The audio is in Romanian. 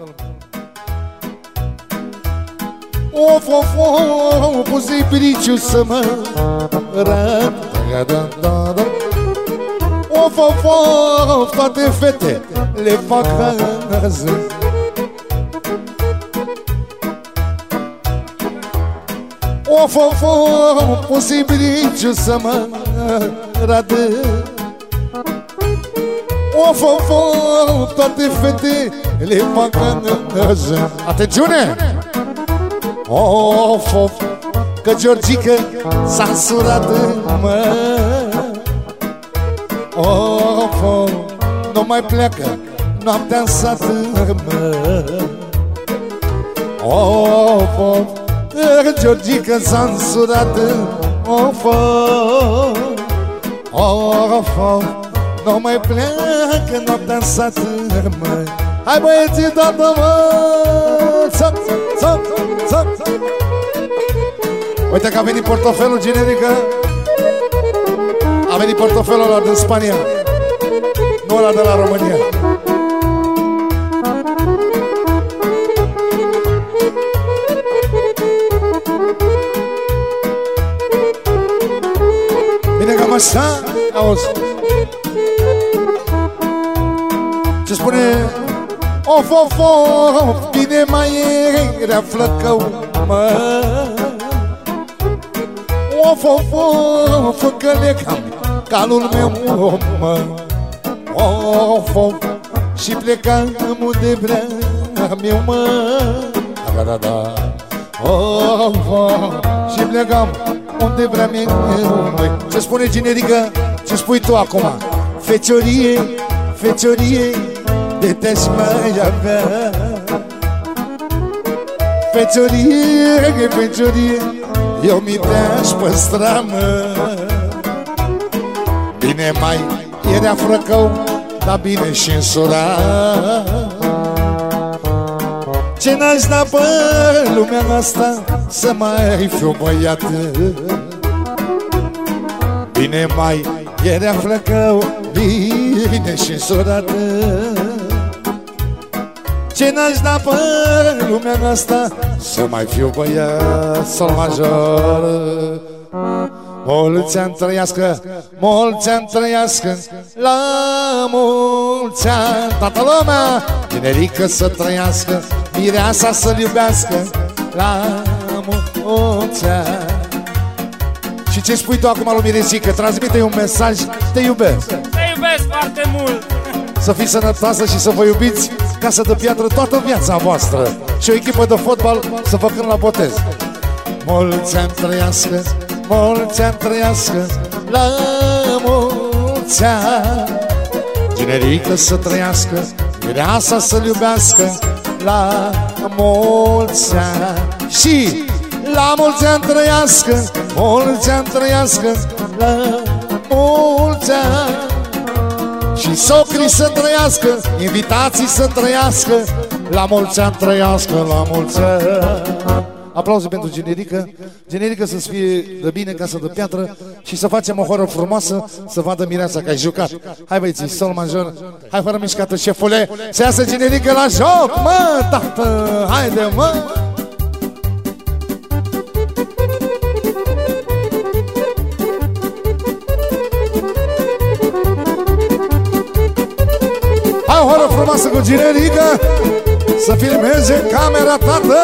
Of, of, of, puse briciu să mă rad da, da, da. Of, of, of, toate fete le fac azi Of, of, of, puse briciu să mă rad Of, of, of, toate fete le fac azi Atențiune! Of, of, că Georgica s-a însurat în mă. Of, of, nu mai pleacă noaptea în sat mă. Of, of, că Georgica s-a însurat în Of, of, of, of, nu mai pleacă noaptea în sat mă Hai băieții, toată mă! Țap, țap, țap, țap. Uite că a venit portofelul generică A venit portofelul ăla din Spania Nu ăla de la România Bine cam așa Auzi Of, of, of, bine mai era flăcău, mă Of, of, of, că le cam calul meu, mă Of, of, și plecam unde vrea meu, mă. Da, da, da. Of, of, și plecam unde vrea meu, mă. Ce spune generică? Ce spui tu acum? Feciorie, feciorie de te-aș mai avea. Feciorie, feciorie, eu mi te-aș păstra, mă. Bine mai era frăcău, dar bine și însura. Ce n-aș da pe lumea asta să mai fiu băiat? Bine mai era flăcău, bine și însurată ce n-aș da pe lumea asta Să mai fiu băiat sol major. Mulți ani trăiască, mulți ani trăiască La mulți ani. Toată lumea, tinerică să trăiască Mireasa să-l iubească La mulți ani. Și ce spui tu acum lui Miresică? Transmite un mesaj, te iubesc. Te iubesc foarte mult Să fiți sănătoasă și să vă iubiți Casa de piatră toată viața voastră Și o echipă de fotbal să vă cânt la botez. Mulți ani trăiască, mulți ani trăiască La mulți ani. Generică să trăiască, mireasa să-l iubească La mulți ani. Și la mulți ani trăiască, mulți ani trăiască La mulți ani și socrii să trăiască, invitații să trăiască La mulți ani trăiască, la mulți ani. Aplauze pentru generică. Generică să-ți fie de bine, casă de piatră Și să facem o horă frumoasă Să vadă mireața că ai jucat. Hai băieții, sol major. Hai fără mișcată, șefule Să iasă generică la joc, mă, tată. Haide, mă Hai o horă frumoasă cu generică Să filmeze camera tată